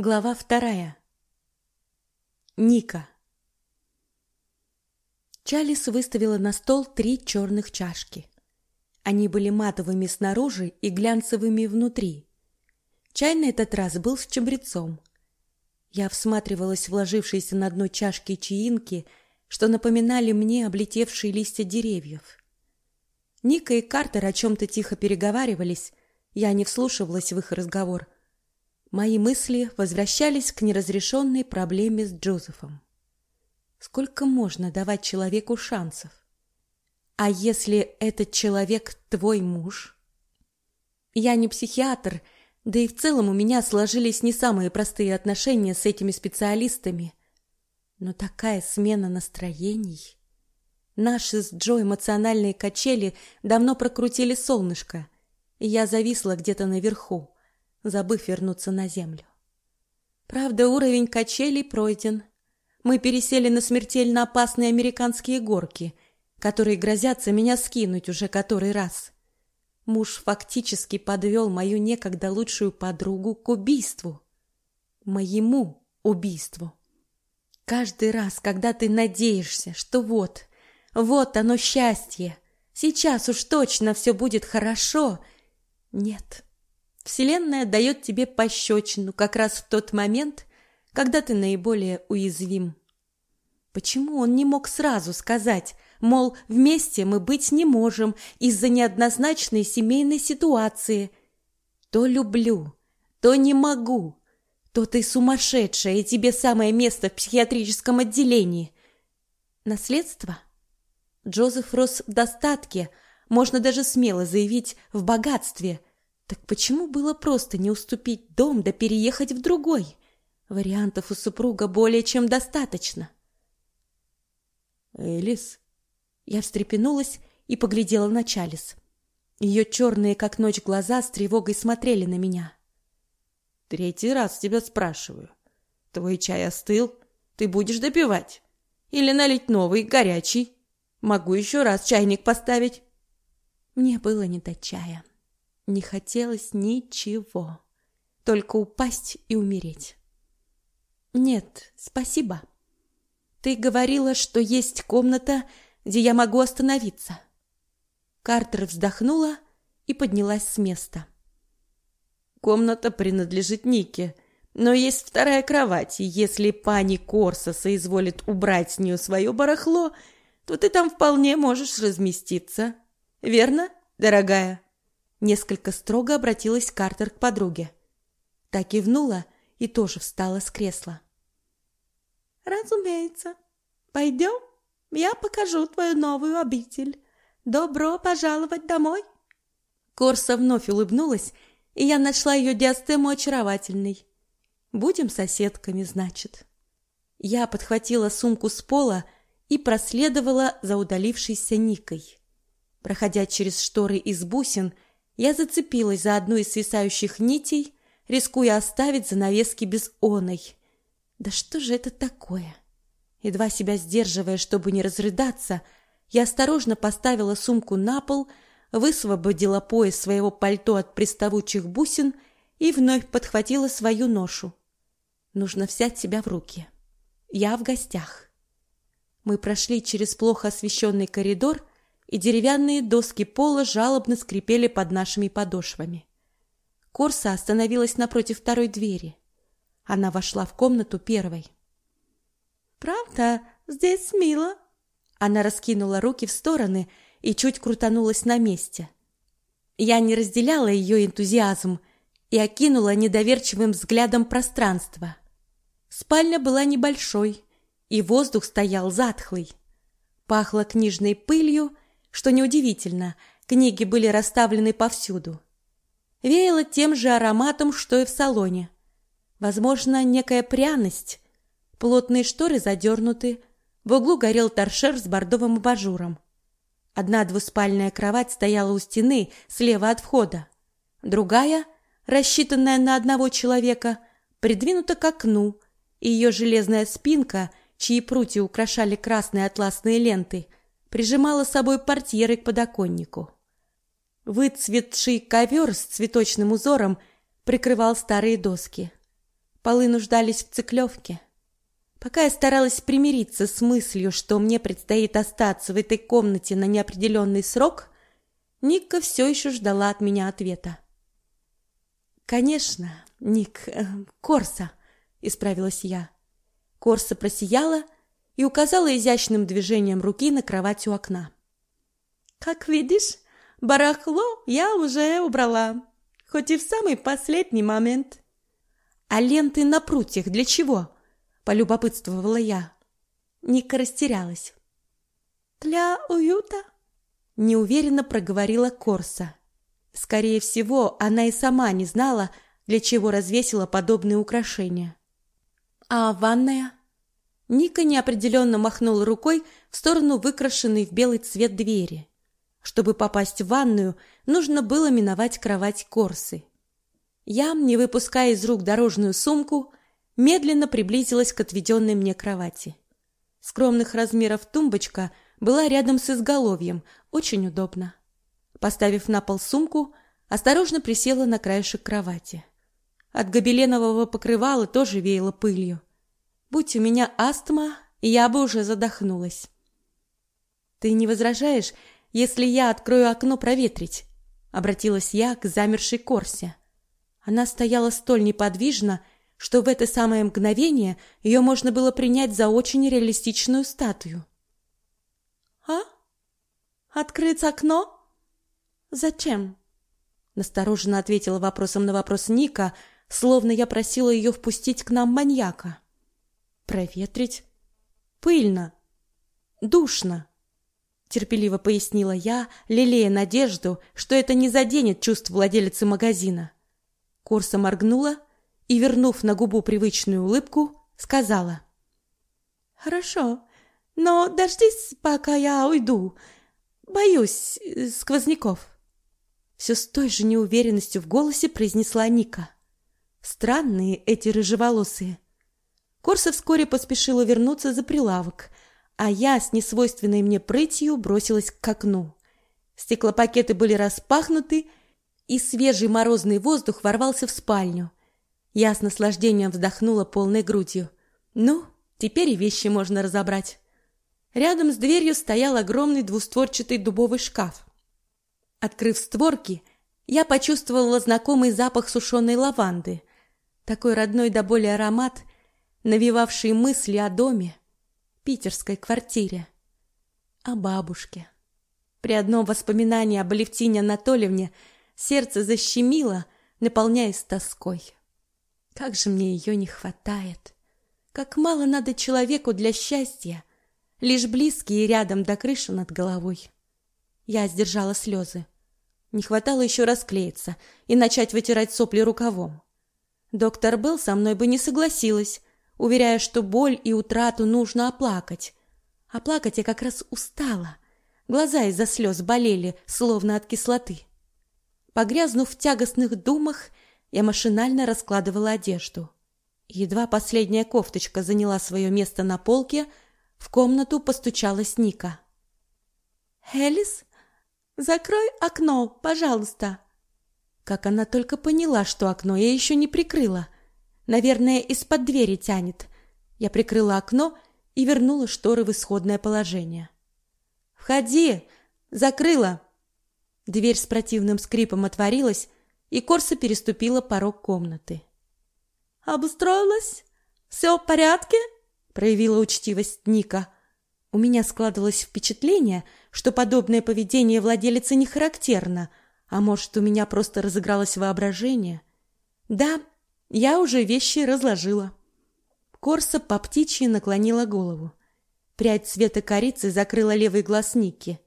Глава вторая. Ника. Чалис выставила на стол три черных чашки. Они были матовыми снаружи и глянцевыми внутри. Чай на этот раз был с чабрецом. Я всматривалась в ложившиеся на дно чашки чаинки, что напоминали мне облетевшие листья деревьев. Ника и Картер о чем-то тихо переговаривались, я не вслушивалась в их разговор — Мои мысли возвращались к неразрешенной проблеме с Джозефом. Сколько можно давать человеку шансов? А если этот человек твой муж? Я не психиатр, да и в целом у меня сложились не самые простые отношения с этими специалистами. Но такая смена настроений... Наши с Джо эмоциональные качели давно прокрутили солнышко, и я зависла где-то наверху, забыв вернуться на землю. Правда, уровень качелей пройден. Мы пересели на смертельно опасные американские горки, которые грозятся меня скинуть уже который раз. Муж фактически подвел мою некогда лучшую подругу к убийству. Моему убийству. Каждый раз, когда ты надеешься, что вот, вот оно счастье, сейчас уж точно все будет хорошо, нет, Вселенная дает тебе пощечину как раз в тот момент, когда ты наиболее уязвим. Почему он не мог сразу сказать, мол, вместе мы быть не можем из-за неоднозначной семейной ситуации? То люблю, то не могу, то ты сумасшедшая, и тебе самое место в психиатрическом отделении. Наследство? Джозеф рос в достатке, можно даже смело заявить, в богатстве – так почему было просто не уступить дом да переехать в другой? Вариантов у супруга более чем достаточно. Элис. Я встрепенулась и поглядела на Чалис. Ее черные, как ночь, глаза с тревогой смотрели на меня. Третий раз тебя спрашиваю. Твой чай остыл? Ты будешь допивать? Или налить новый, горячий? Могу еще раз чайник поставить. Мне было не до чая. Не хотелось ничего, только упасть и умереть. Нет, спасибо. Ты говорила, что есть комната, где я могу остановиться. Картер вздохнула и поднялась с места. Комната принадлежит Нике, но есть вторая кровать, и если пани Корса соизволит убрать с нее свое барахло, то ты там вполне можешь разместиться. Верно, дорогая? Несколько строго обратилась Картер к подруге. Та кивнула и тоже встала с кресла. «Разумеется. Пойдем, я покажу твою новую обитель. Добро пожаловать домой!» Корса вновь улыбнулась, и я нашла ее диастему очаровательной. «Будем соседками, значит». Я подхватила сумку с пола и проследовала за удалившейся Никой. Проходя через шторы из бусин, я зацепилась за одну из свисающих нитей, рискуя оставить занавески без оной. Да что же это такое? Едва себя сдерживая, чтобы не разрыдаться, я осторожно поставила сумку на пол, высвободила пояс своего пальто от приставучих бусин и вновь подхватила свою ношу. Нужно взять себя в руки. Я в гостях. Мы прошли через плохо освещенный коридор и деревянные доски пола жалобно скрипели под нашими подошвами. Корса остановилась напротив второй двери. Она вошла в комнату первой. «Правда, здесь мило?» Она раскинула руки в стороны и чуть крутанулась на месте. Я не разделяла ее энтузиазм и окинула недоверчивым взглядом пространство. Спальня была небольшой, и воздух стоял затхлый. Пахло книжной пылью что неудивительно, книги были расставлены повсюду. Веяло тем же ароматом, что и в салоне. Возможно, некая пряность. Плотные шторы задернуты, в углу горел торшер с бордовым абажуром. Одна двуспальная кровать стояла у стены слева от входа. Другая, рассчитанная на одного человека, придвинута к окну, и ее железная спинка, чьи прутья украшали красные атласные ленты, прижимала собой портьеры к подоконнику. Выцветший ковер с цветочным узором прикрывал старые доски. Полы нуждались в циклевке. Пока я старалась примириться с мыслью, что мне предстоит остаться в этой комнате на неопределенный срок, Ника все еще ждала от меня ответа. «Конечно, Ник, э, Корса», — исправилась я. Корса просияла и указала изящным движением руки на кровать у окна. «Как видишь, барахло я уже убрала, хоть и в самый последний момент». «А ленты на прутьях для чего?» — полюбопытствовала я. Ника растерялась. «Для уюта?» — неуверенно проговорила Корса. Скорее всего, она и сама не знала, для чего развесила подобные украшения. «А ванная?» Ника неопределенно махнула рукой в сторону выкрашенной в белый цвет двери. Чтобы попасть в ванную, нужно было миновать кровать Корсы. Я, не выпуская из рук дорожную сумку, медленно приблизилась к отведенной мне кровати. Скромных размеров тумбочка была рядом с изголовьем, очень удобно. Поставив на пол сумку, осторожно присела на краешек кровати. От гобеленового покрывала тоже веяло пылью. Будь у меня астма, я бы уже задохнулась. Ты не возражаешь, если я открою окно проветрить? Обратилась я к замершей Корсе. Она стояла столь неподвижно, что в это самое мгновение ее можно было принять за очень реалистичную статую. А? Открыть окно? Зачем? Настороженно ответила вопросом на вопрос Ника, словно я просила ее впустить к нам маньяка. Проветрить? Пыльно. Душно терпеливо пояснила я, лелея надежду, что это не заденет чувств владелицы магазина. Корса моргнула и, вернув на губу привычную улыбку, сказала: "Хорошо, но дождись, пока я уйду. Боюсь э, сквозняков". Все с той же неуверенностью в голосе произнесла Ника. Странные эти рыжеволосые. Корса вскоре поспешила вернуться за прилавок, а я с несвойственной мне прытью бросилась к окну. Стеклопакеты были распахнуты, и свежий морозный воздух ворвался в спальню. Я с наслаждением вздохнула полной грудью. Ну, теперь и вещи можно разобрать. Рядом с дверью стоял огромный двустворчатый дубовый шкаф. Открыв створки, я почувствовала знакомый запах сушеной лаванды, такой родной до боли аромат, навевавший мысли о доме, питерской квартире. О бабушке. При одном воспоминании об Алевтине Анатольевне сердце защемило, наполняясь тоской. Как же мне ее не хватает! Как мало надо человеку для счастья! Лишь близкие рядом до крыши над головой. Я сдержала слезы. Не хватало еще расклеиться и начать вытирать сопли рукавом. Доктор Белл со мной бы не согласилась, уверяя, что боль и утрату нужно оплакать. А плакать я как раз устала. Глаза из-за слез болели, словно от кислоты. Погрязнув в тягостных думах, я машинально раскладывала одежду. Едва последняя кофточка заняла свое место на полке, в комнату постучалась Ника. «Элис, закрой окно, пожалуйста!» Как она только поняла, что окно я еще не прикрыла — Наверное, из-под двери тянет. Я прикрыла окно и вернула шторы в исходное положение. «Входи! Закрыла!» Дверь с противным скрипом отворилась, и Корса переступила порог комнаты. «Обустроилась? Все в порядке?» проявила учтивость Ника. У меня складывалось впечатление, что подобное поведение владелицы не характерно, а может, у меня просто разыгралось воображение. Да, я уже вещи разложила. Корса по птичьи наклонила голову. Прядь цвета корицы закрыла левый глаз Ники.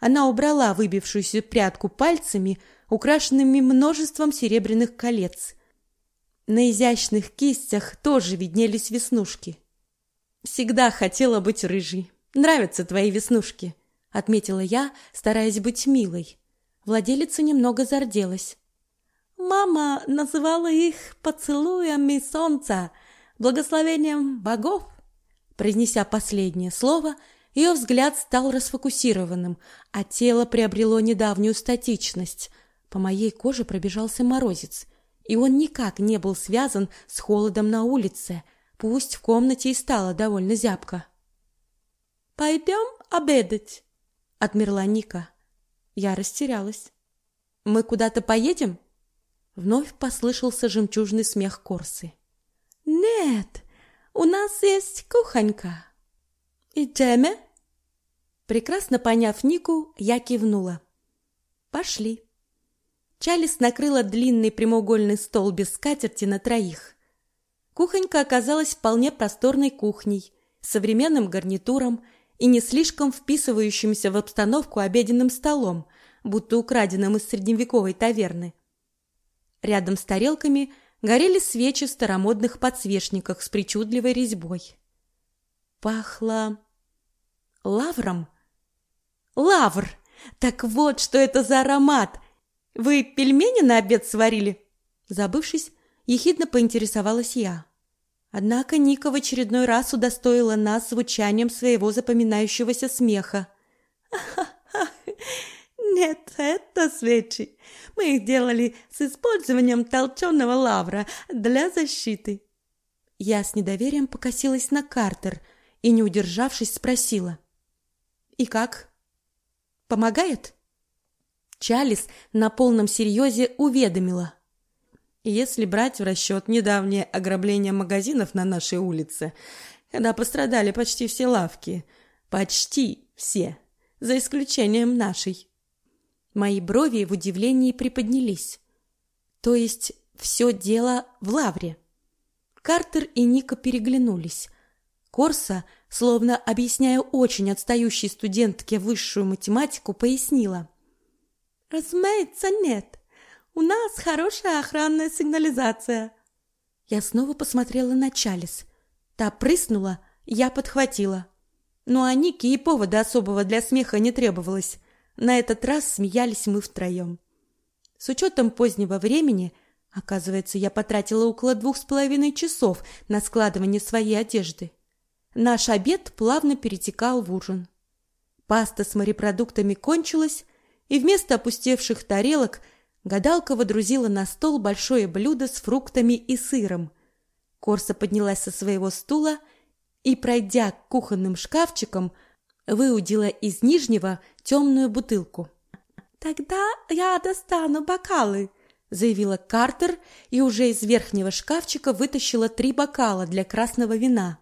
Она убрала выбившуюся прядку пальцами, украшенными множеством серебряных колец. На изящных кистях тоже виднелись веснушки. Всегда хотела быть рыжей. Нравятся твои веснушки, отметила я, стараясь быть милой. Владелица немного зарделась. Мама называла их поцелуями солнца, благословением богов. Произнеся последнее слово, ее взгляд стал расфокусированным, а тело приобрело недавнюю статичность. По моей коже пробежался морозец, и он никак не был связан с холодом на улице, пусть в комнате и стало довольно зябко. «Пойдем обедать», — отмерла Ника. Я растерялась. «Мы куда-то поедем?» Вновь послышался жемчужный смех Корсы. «Нет, у нас есть кухонька. Идем?» Прекрасно поняв Нику, я кивнула. «Пошли». Чалис накрыла длинный прямоугольный стол без скатерти на троих. Кухонька оказалась вполне просторной кухней, современным гарнитуром и не слишком вписывающимся в обстановку обеденным столом, будто украденным из средневековой таверны. Рядом с тарелками горели свечи в старомодных подсвечниках с причудливой резьбой. Пахло лавром. Лавр! Так вот, что это за аромат! Вы пельмени на обед сварили? Забывшись, ехидно поинтересовалась я. Однако Ника в очередной раз удостоила нас звучанием своего запоминающегося смеха. Нет, это свечи. Мы их делали с использованием толченого лавра для защиты. Я с недоверием покосилась на Картер и, не удержавшись, спросила. «И как? Помогает?» Чалис на полном серьезе уведомила. Если брать в расчет недавнее ограбление магазинов на нашей улице, когда пострадали почти все лавки, почти все, за исключением нашей. Мои брови в удивлении приподнялись. То есть все дело в лавре. Картер и Ника переглянулись. Корса, словно объясняя очень отстающей студентке высшую математику, пояснила. Разумеется, нет. У нас хорошая охранная сигнализация. Я снова посмотрела на Чалис. Та прыснула, я подхватила. Но а Нике и повода особого для смеха не требовалось. На этот раз смеялись мы втроем. С учетом позднего времени, оказывается, я потратила около двух с половиной часов на складывание своей одежды. Наш обед плавно перетекал в ужин. Паста с морепродуктами кончилась, и вместо опустевших тарелок гадалка водрузила на стол большое блюдо с фруктами и сыром. Корса поднялась со своего стула и, пройдя к кухонным шкафчикам, выудила из нижнего темную бутылку. «Тогда я достану бокалы», — заявила Картер и уже из верхнего шкафчика вытащила три бокала для красного вина.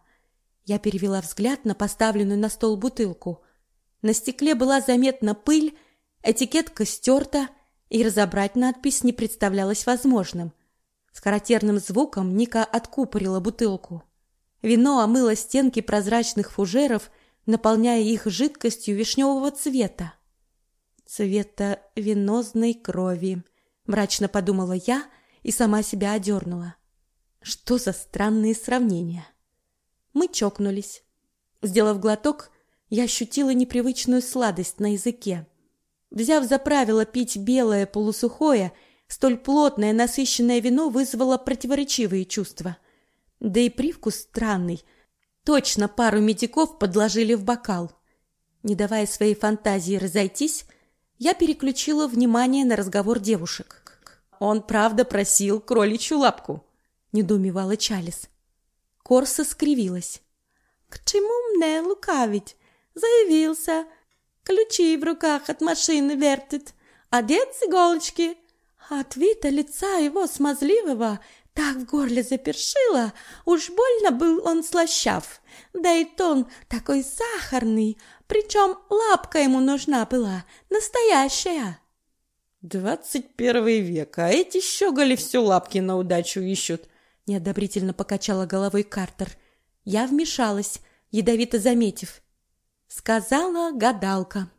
Я перевела взгляд на поставленную на стол бутылку. На стекле была заметна пыль, Этикетка стерта, и разобрать надпись не представлялось возможным. С характерным звуком Ника откупорила бутылку. Вино омыло стенки прозрачных фужеров, наполняя их жидкостью вишневого цвета. Цвета венозной крови, мрачно подумала я и сама себя одернула. Что за странные сравнения? Мы чокнулись. Сделав глоток, я ощутила непривычную сладость на языке. Взяв за правило пить белое полусухое, столь плотное насыщенное вино вызвало противоречивые чувства. Да и привкус странный. Точно пару медиков подложили в бокал. Не давая своей фантазии разойтись, я переключила внимание на разговор девушек. Он правда просил кроличью лапку, недоумевала Чалис. Корса скривилась. К чему мне лукавить? Заявился, ключи в руках от машины вертит, одет с иголочки. От вида лица его смазливого так в горле запершило, уж больно был он слащав. Да и тон такой сахарный, причем лапка ему нужна была, настоящая. «Двадцать первый век, а эти щеголи все лапки на удачу ищут», — неодобрительно покачала головой Картер. Я вмешалась, ядовито заметив сказала гадалка.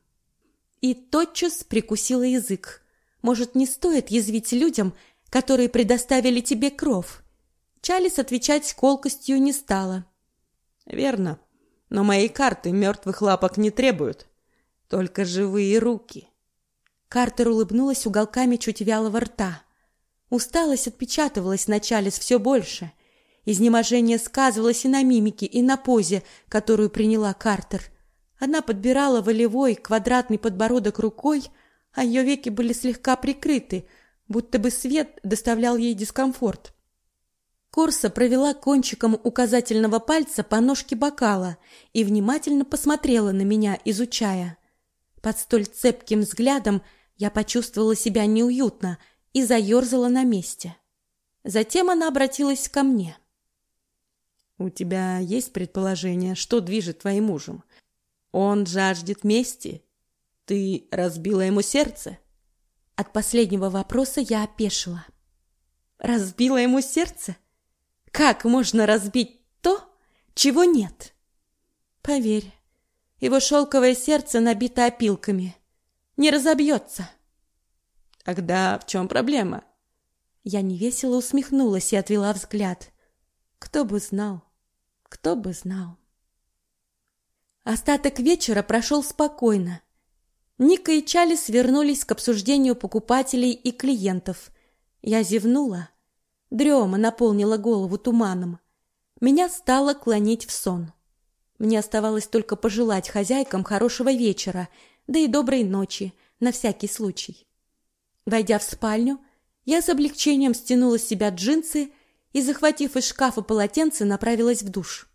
И тотчас прикусила язык. Может, не стоит язвить людям, которые предоставили тебе кров? Чалис отвечать колкостью не стала. Верно, но мои карты мертвых лапок не требуют, только живые руки. Картер улыбнулась уголками чуть вялого рта. Усталость отпечатывалась на Чалис все больше. Изнеможение сказывалось и на мимике, и на позе, которую приняла Картер. Она подбирала волевой квадратный подбородок рукой, а ее веки были слегка прикрыты, будто бы свет доставлял ей дискомфорт. Корса провела кончиком указательного пальца по ножке бокала и внимательно посмотрела на меня, изучая. Под столь цепким взглядом я почувствовала себя неуютно и заерзала на месте. Затем она обратилась ко мне. «У тебя есть предположение, что движет твоим мужем? Он жаждет мести? Ты разбила ему сердце?» От последнего вопроса я опешила. «Разбила ему сердце? Как можно разбить то, чего нет? Поверь, его шелковое сердце набито опилками. Не разобьется. Тогда в чем проблема? Я невесело усмехнулась и отвела взгляд. Кто бы знал, кто бы знал. Остаток вечера прошел спокойно. Ника и Чали свернулись к обсуждению покупателей и клиентов. Я зевнула Дрема наполнила голову туманом. Меня стало клонить в сон. Мне оставалось только пожелать хозяйкам хорошего вечера, да и доброй ночи, на всякий случай. Войдя в спальню, я с облегчением стянула с себя джинсы и, захватив из шкафа полотенце, направилась в душ.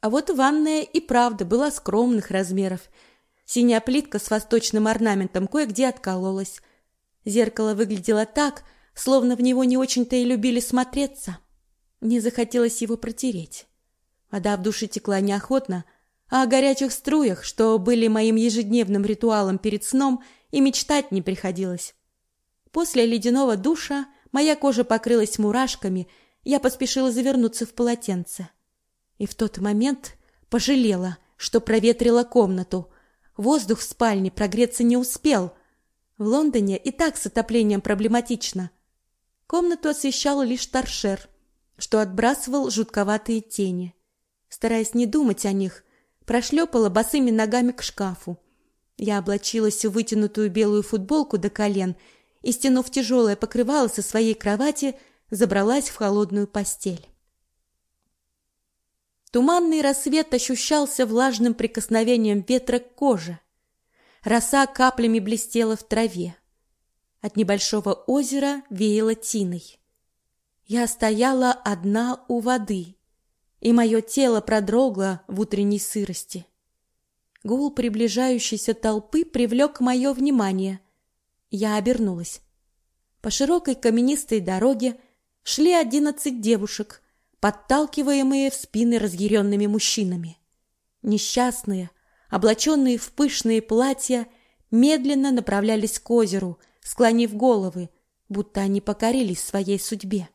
А вот ванная и правда была скромных размеров. Синяя плитка с восточным орнаментом кое-где откололась. Зеркало выглядело так, словно в него не очень-то и любили смотреться. Мне захотелось его протереть. Вода в душе текла неохотно, а о горячих струях, что были моим ежедневным ритуалом перед сном, и мечтать не приходилось. После ледяного душа моя кожа покрылась мурашками, я поспешила завернуться в полотенце. И в тот момент пожалела, что проветрила комнату. Воздух в спальне прогреться не успел. В Лондоне и так с отоплением проблематично — Комнату освещал лишь торшер, что отбрасывал жутковатые тени. Стараясь не думать о них, прошлепала босыми ногами к шкафу. Я облачилась в вытянутую белую футболку до колен и, стянув тяжелое покрывало со своей кровати, забралась в холодную постель. Туманный рассвет ощущался влажным прикосновением ветра к коже. Роса каплями блестела в траве. От небольшого озера веяло тиной. Я стояла одна у воды, и мое тело продрогло в утренней сырости. Гул приближающейся толпы привлек мое внимание. Я обернулась. По широкой каменистой дороге шли одиннадцать девушек, подталкиваемые в спины разъяренными мужчинами. Несчастные, облаченные в пышные платья, медленно направлялись к озеру — склонив головы, будто они покорились своей судьбе.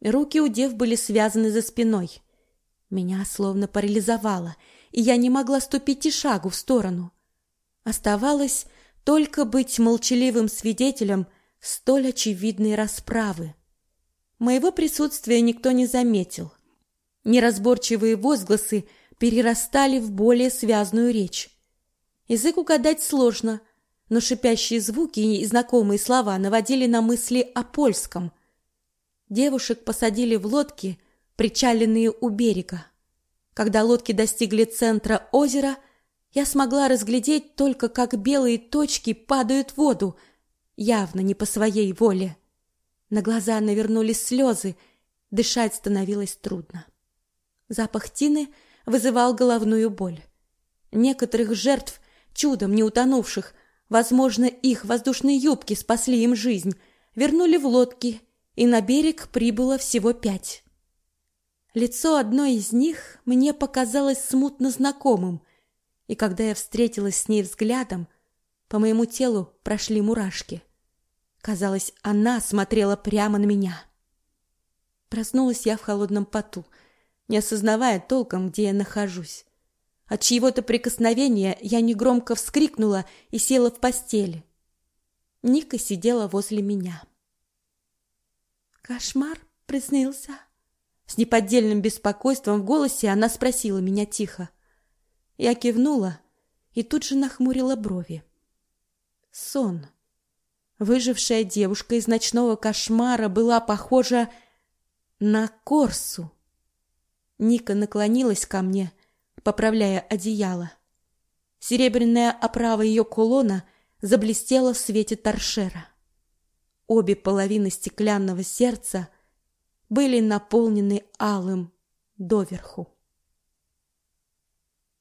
Руки у дев были связаны за спиной. Меня словно парализовало, и я не могла ступить и шагу в сторону. Оставалось только быть молчаливым свидетелем столь очевидной расправы. Моего присутствия никто не заметил. Неразборчивые возгласы перерастали в более связную речь. Язык угадать сложно — но шипящие звуки и знакомые слова наводили на мысли о польском. Девушек посадили в лодки, причаленные у берега. Когда лодки достигли центра озера, я смогла разглядеть только, как белые точки падают в воду, явно не по своей воле. На глаза навернулись слезы, дышать становилось трудно. Запах тины вызывал головную боль. Некоторых жертв, чудом не утонувших, Возможно, их воздушные юбки спасли им жизнь, вернули в лодки, и на берег прибыло всего пять. Лицо одной из них мне показалось смутно знакомым, и когда я встретилась с ней взглядом, по моему телу прошли мурашки. Казалось, она смотрела прямо на меня. Проснулась я в холодном поту, не осознавая толком, где я нахожусь. От чьего-то прикосновения я негромко вскрикнула и села в постели. Ника сидела возле меня. Кошмар приснился. С неподдельным беспокойством в голосе она спросила меня тихо. Я кивнула и тут же нахмурила брови. Сон. Выжившая девушка из ночного кошмара была похожа на Корсу. Ника наклонилась ко мне поправляя одеяло. Серебряная оправа ее кулона заблестела в свете торшера. Обе половины стеклянного сердца были наполнены алым доверху.